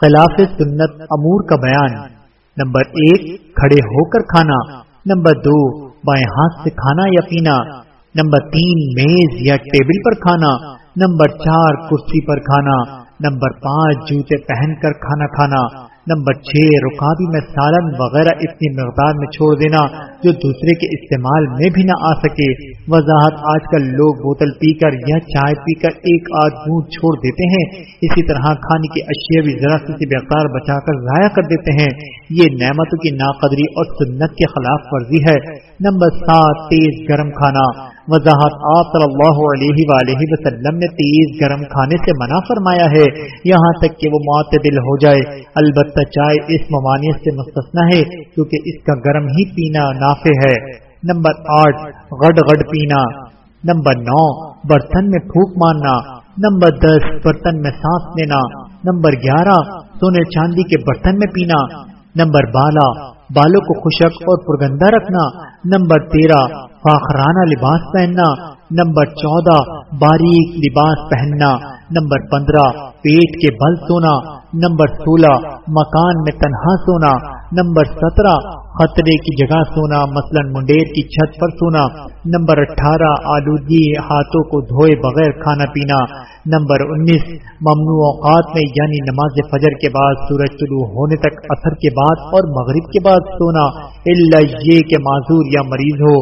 خلاف سنت امور کا بیان۔ نمبر ایک، کھڑے ہو کر کھانا۔ نمبر دو، بائیں ہاتھ سے کھانا یا پینا۔ نمبر تین، میز یا ٹیبل پر کھانا۔ نمبر چار، کرسی پر کھانا۔ نمبر پانچ، جوتے پہن کر کھانا کھانا۔ نمبر چھ، رکابی میں سالن وغیرہ اتنی مقدار میں چھوڑ دینا جو دوسرے کے استعمال میں بھی نہ آ سکے۔ وضاحت، آج کل لوگ بوتل پی کر یا چائے پی کر ایک آدھ بوند چھوڑ دیتے ہیں۔ اسی طرح کھانے کی اشیاء بھی ذرا سی بےقار بچا کر ضائع کر دیتے ہیں۔ یہ نعمتوں کی ناقدری اور سنت کے خلاف ورزی ہے۔ نمبر سات، تیز گرم کھانا۔ وضاحت آپ صلی اللہ علیہ وآلہ وسلم نے تیز گرم کھانے سے منع فرمایا ہے۔ یہاں تک کہ وہ معتدل ہو جائے۔ البتہ چائے اس ممانعت سے مستثنا ہے کیونکہ اس کا گرم ہی پینا نافع ہے۔ نمبر آٹھ گڈ گڈ پینا۔ نمبر نو، برتن میں پھوک مارنا نمبر دس، برتن میں سانس لینا۔ نمبر گیارہ، سونے چاندی کے برتن میں پینا۔ نمبر بارہ بالوں کو خشک اور پرگندہ رکھنا۔ نمبر تیرہ، فاخرانہ لباس پہننا۔ نمبر چودہ، باریک لباس پہننا۔ نمبر پندرہ، پیٹ کے بل سونا، نمبر سولہ، مکان میں تنہا سونا، نمبر سترہ، خطرے کی جگہ سونا، مثلا منڈیر کی چھت پر سونا، نمبر اٹھارہ، آلودگی ہاتھوں کو دھوئے بغیر کھانا پینا، نمبر انیس، ممنوع اوقات میں یعنی نماز فجر کے بعد سورج طلوع ہونے تک اثر کے بعد اور مغرب کے بعد سونا اللہ یہ کہ معذور یا مریض ہو۔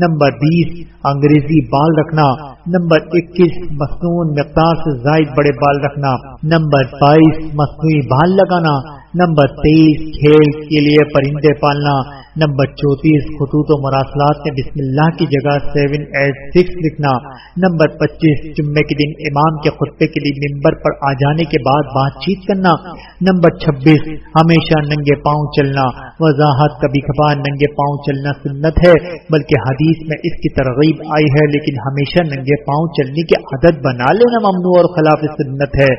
نمبر بیس، انگریزی بال رکھنا۔ نمبر اکیس مصنوع مقدار سے زائد بڑے بال رکھنا۔ نمبر بائیس، مصنوعی بال لگانا۔ نمبر تیئیس، کھیل کے لیے پرندے پالنا۔ نمبر چونتیس خطوط و مراسلات میں بسم اللہ کی جگہ سیون ایٹ سکس لکھنا۔ نمبر پچیس، جمعے کے دن امام کے خطبے کے لیے ممبر پر آ جانے کے بعد بات چیت کرنا۔ نمبر چھبیس، ہمیشہ ننگے پاؤں چلنا۔ وضاحت کبھی کبھار ننگے پاؤں چلنا سنت ہے، بلکہ حدیث میں اس کی ترغیب آئی ہے، لیکن ہمیشہ ننگے پاؤں چلنے کی عادت بنا لینا ممنوع اور خلاف سنت ہے۔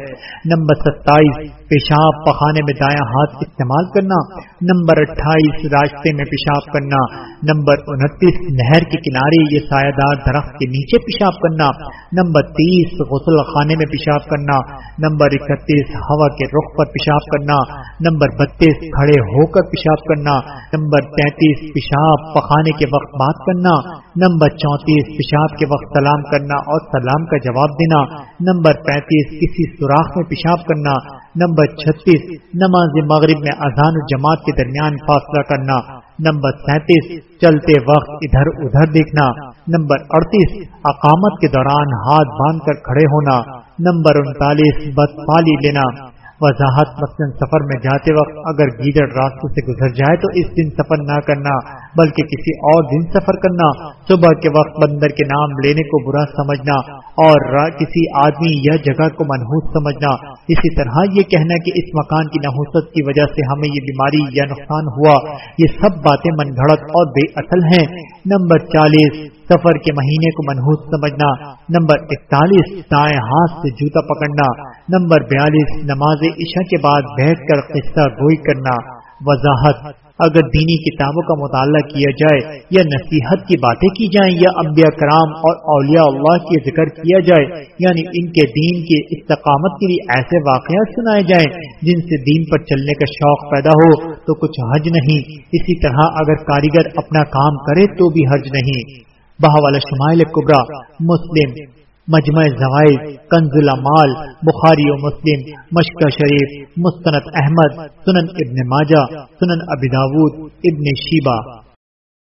نمبر ستائیس، پیشاب پخانے میں دائیں ہاتھ استعمال کرنا۔ نمبر اٹھائیس، راستے میں پیشاب کرنا۔ نمبر انتیس، نہر کے کنارے یہ سایہ دار درخت کے نیچے پیشاب کرنا۔ نمبر تیس، غسل خانے میں پیشاب کرنا۔ نمبر اکتیس، ہوا کے رخ پر پیشاب کرنا۔ نمبر بتیس، کھڑے ہو کر پیشاب کرنا، نمبر تینتیس، پیشاب پخانے کے وقت بات کرنا، نمبر چونتیس، پیشاب کے وقت سلام کرنا اور سلام کا جواب دینا، نمبر پینتیس، کسی سوراخ میں پیشاب کرنا، نمبر چھتیس، نماز مغرب میں اذان و جماعت کے درمیان فاصلہ کرنا، نمبر سینتیس، چلتے وقت ادھر ادھر دیکھنا، نمبر اڑتیس، اقامت کے دوران ہاتھ باندھ کر کھڑے ہونا، نمبر انتالیس بد پالی لینا وضاحت مثلاً سفر میں جاتے وقت اگر گیدڑ راستوں سے گزر جائے تو اس دن سفر نہ کرنا، بلکہ کسی اور دن سفر کرنا، صبح کے وقت بندر کے نام لینے کو برا سمجھنا اور کسی آدمی یا جگہ کو منحوس سمجھنا۔ اسی طرح یہ کہنا کہ اس مکان کی نحوست کی وجہ سے ہمیں یہ بیماری یا نقصان ہوا، یہ سب باتیں من گھڑت اور بے اصل ہیں۔ نمبر چالیس، سفر کے مہینے کو منحوس سمجھنا۔ نمبر اکتالیس، دائیں ہاتھ سے جوتا پکڑنا۔ نمبر بیالیس، نماز عشاء کے بعد بیٹھ کر قصہ گوئی کرنا وضاحت۔ اگر دینی کتابوں کا مطالعہ کیا جائے یا نصیحت کی باتیں کی جائیں یا انبیاء کرام اور اولیاء اللہ کے ذکر کیا جائے یعنی ان کے دین کی استقامت کے لیے ایسے واقعات سنائے جائیں جن سے دین پر چلنے کا شوق پیدا ہو، تو کچھ حج نہیں۔ اسی طرح اگر کاریگر اپنا کام کرے تو بھی حج نہیں۔ بہوالا شمائل کبرا، مسلم مجمع زوائد، کنز مال بخاری و مسلم، مشکہ شریف، مستند احمد، سنن ابن ماجہ، سنن ابداود ابن شیبہ۔